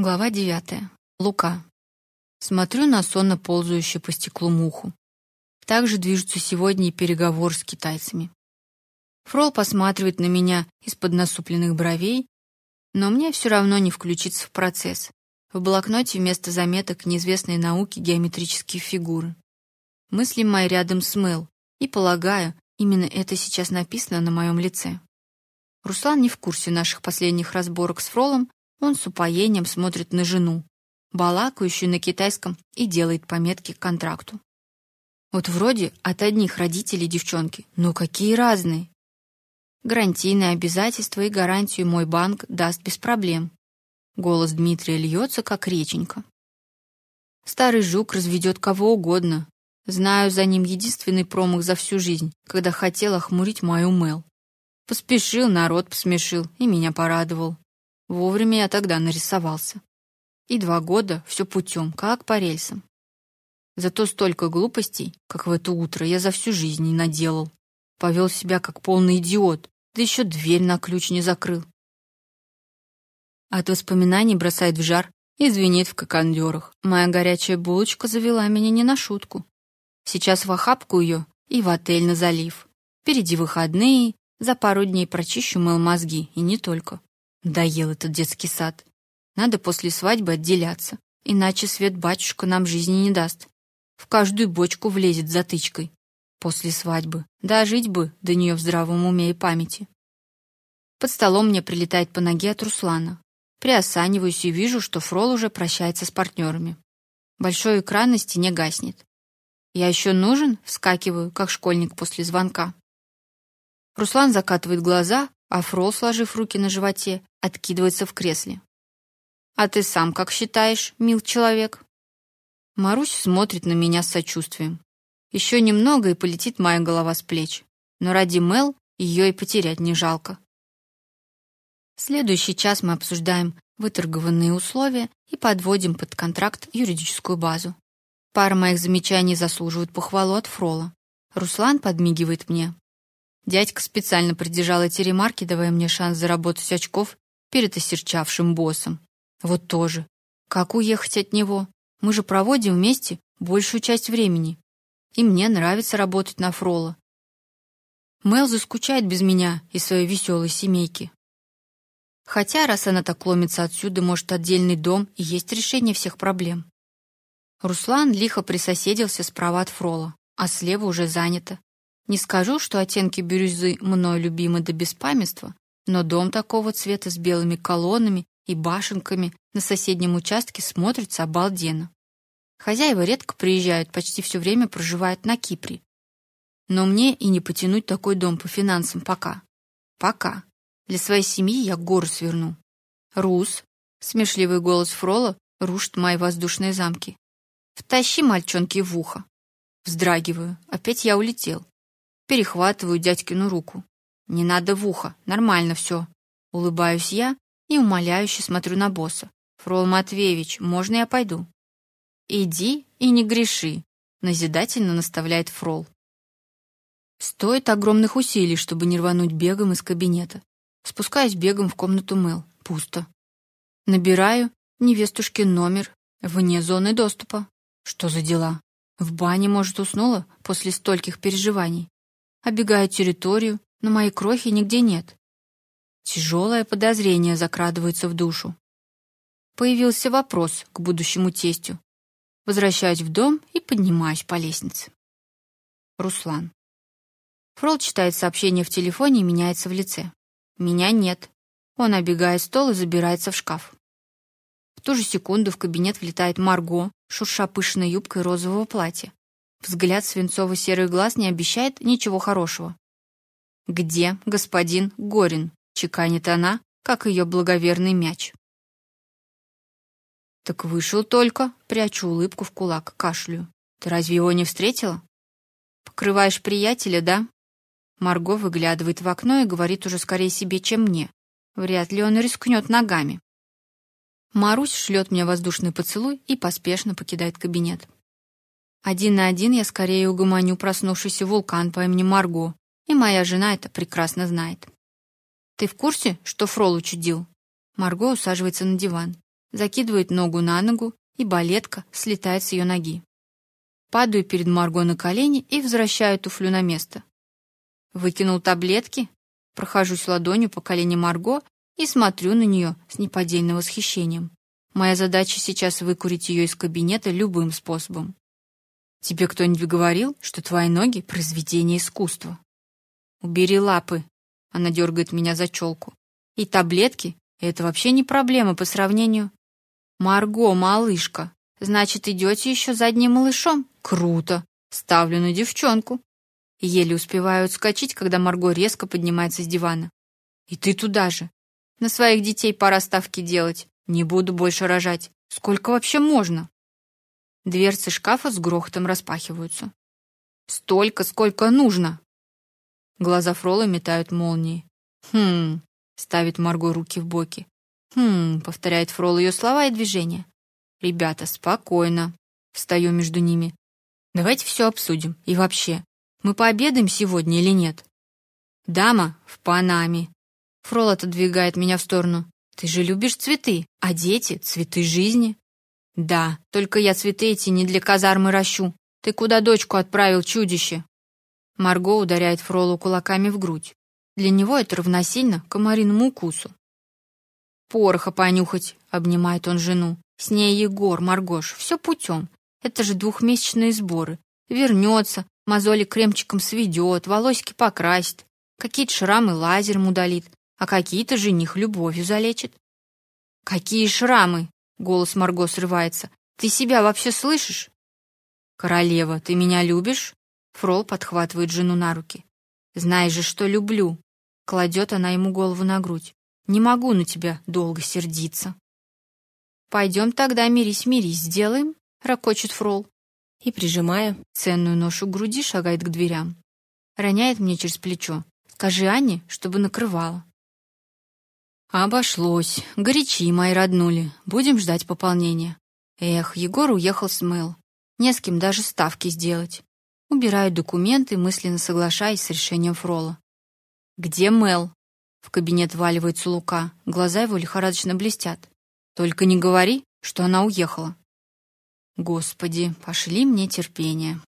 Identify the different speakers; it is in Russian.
Speaker 1: Глава девятая. Лука. Смотрю на сонно ползающую по стеклу муху. Так же движутся сегодня и переговоры с китайцами. Фрол посматривает на меня из-под насупленных бровей, но мне все равно не включиться в процесс. В блокноте вместо заметок неизвестной науки геометрические фигуры. Мысли мои рядом с Мэл, и полагаю, именно это сейчас написано на моем лице. Руслан не в курсе наших последних разборок с Фролом, он с упоением смотрит на жену, балакающую на китайском, и делает пометки к контракту. Вот вроде от одних родителей девчонки, но какие разные. Гарантийные обязательства и гарантию мой банк даст без проблем. Голос Дмитрия льется, как реченька. Старый жук разведет кого угодно. Знаю за ним единственный промах за всю жизнь, когда хотел охмурить мою Мэл. Поспешил, народ посмешил и меня порадовал. Вовремя я тогда нарисовался. И два года все путем, как по рельсам. Зато столько глупостей, как в это утро, я за всю жизнь не наделал. Повел себя как полный идиот, да еще дверь на ключ не закрыл. От воспоминаний бросает в жар и звенит в кокондерах. Моя горячая булочка завела меня не на шутку. Сейчас в охапку ее и в отель на залив. Впереди выходные, за пару дней прочищу мыл мозги, и не только. Доел этот детский сад. Надо после свадьбы отделяться, иначе свет батюшка нам жизни не даст. В каждую бочку влезет затычкой. После свадьбы. Да жить бы до нее в здравом уме и памяти. Под столом мне прилетает по ноге от Руслана. Приосаниваюсь и вижу, что Фрол уже прощается с партнерами. Большой экран на стене гаснет. Я еще нужен? Вскакиваю, как школьник после звонка. Руслан закатывает глаза, а Фрол, сложив руки на животе, откидывается в кресле. «А ты сам как считаешь, мил человек?» Марусь смотрит на меня с сочувствием. Еще немного, и полетит моя голова с плеч. Но ради Мел ее и потерять не жалко. Следующий час мы обсуждаем выторгованные условия и подводим под контракт юридическую базу. Пара моих замечаний заслуживает похвалу от Фрола. Руслан подмигивает мне, Дядька специально придержал эти ремарки, давая мне шанс заработать очков перед осерчавшим боссом. Вот тоже. Как уехать от него? Мы же проводим вместе большую часть времени. И мне нравится работать на Фрола. Мэл заскучает без меня и своей веселой семейки. Хотя, раз она так ломится отсюда, может, отдельный дом и есть решение всех проблем. Руслан лихо присоседился справа от Фрола, а слева уже занято. Не скажу, что оттенки бирюзы мной любимы до беспамятства, но дом такого цвета с белыми колоннами и башенками на соседнем участке смотрится обалденно. Хозяева редко приезжают, почти все время проживают на Кипре. Но мне и не потянуть такой дом по финансам пока. Пока. Для своей семьи я горы сверну. Рус, смешливый голос Фрола рушит мои воздушные замки. Втащи мальчонки в ухо. Вздрагиваю. Опять я улетел. Перехватываю дядькину руку. Не надо в ухо, нормально все. Улыбаюсь я и умоляюще смотрю на босса. Фрол Матвеевич, можно я пойду? Иди и не греши, назидательно наставляет Фрол. Стоит огромных усилий, чтобы не рвануть бегом из кабинета. Спускаюсь бегом в комнату Мэл. Пусто. Набираю невестушкин номер вне зоны доступа. Что за дела? В бане, может, уснула после стольких переживаний. Обегаю территорию, но моей крохи нигде нет. Тяжелое подозрение закрадывается в душу. Появился вопрос к будущему тестю. Возвращаюсь в дом и поднимаюсь по лестнице. Руслан. Фрол читает сообщение в телефоне и меняется в лице. Меня нет. Он оббегает стол и забирается в шкаф. В ту же секунду в кабинет влетает Марго, шурша пышной юбкой розового платья. Взгляд свинцово-серых глаз не обещает ничего хорошего. «Где господин Горин?» — чеканит она, как ее благоверный мяч. «Так вышел только», — прячу улыбку в кулак, кашлю. «Ты разве его не встретила?» «Покрываешь приятеля, да?» Марго выглядывает в окно и говорит уже скорее себе, чем мне. Вряд ли он рискнет ногами. Марусь шлет мне воздушный поцелуй и поспешно покидает кабинет. Один на один я скорее угомоню проснувшийся вулкан по имени Марго, и моя жена это прекрасно знает. Ты в курсе, что Фрол учудил? Марго усаживается на диван. закидывает ногу на ногу, и балетка слетает с ее ноги. Падаю перед Марго на колени и возвращаю туфлю на место. Выкинул таблетки, прохожусь ладонью по колене Марго и смотрю на нее с неподдельным восхищением. Моя задача сейчас выкурить ее из кабинета любым способом. Тебе кто-нибудь говорил, что твои ноги произведение искусства? Убери лапы. Она дергает меня за челку. И таблетки это вообще не проблема по сравнению. Марго, малышка, значит, идете еще за одним малышом? Круто. Ставлю на девчонку. Еле успеваю отскочить, когда Марго резко поднимается с дивана. И ты туда же. На своих детей пора ставки делать. Не буду больше рожать. Сколько вообще можно? Дверцы шкафа с грохотом распахиваются. Столько, сколько нужно. Глаза Фрола метают молнии. Хм, ставит Марго руки в боки. Хм, повторяет Фрол ее слова и движения. Ребята, спокойно. Встаю между ними. Давайте все обсудим. И вообще, мы пообедаем сегодня или нет? Дама в Панаме. Фрол отодвигает меня в сторону. Ты же любишь цветы, а дети — цветы жизни. Да, только я цветы эти не для казармы ращу. Ты куда дочку отправил, чудище? Марго ударяет Фролу кулаками в грудь. Для него это равносильно комариному укусу. Пороха понюхать, обнимает он жену. С ней Егор, Маргош, все путем. Это же двухмесячные сборы. Вернется, мозоли кремчиком сведет, волосики покрасит, какие-то шрамы лазером удалит, а какие-то жених любовью залечит. Какие шрамы? Голос Марго срывается. Ты себя вообще слышишь? Королева, ты меня любишь? Фрол подхватывает жену на руки. Знаешь же, что люблю. Кладет она ему голову на грудь. Не могу на тебя долго сердиться. Пойдем тогда мирись, мирись, сделаем, ракочет Фрол. И прижимая ценную ношу к груди, шагает к дверям. Роняет мне через плечо. Скажи Анне, чтобы накрывала. Обошлось. Горячи, мои роднули. Будем ждать пополнения. Эх, Егор уехал с Мэл. Не с кем даже ставки сделать. Убираю документы, мысленно соглашаясь с решением Фрола. Где Мэл? В кабинет валивается Лука. Глаза его лихорадочно блестят. Только не говори, что она уехала. Господи, пошли мне терпение.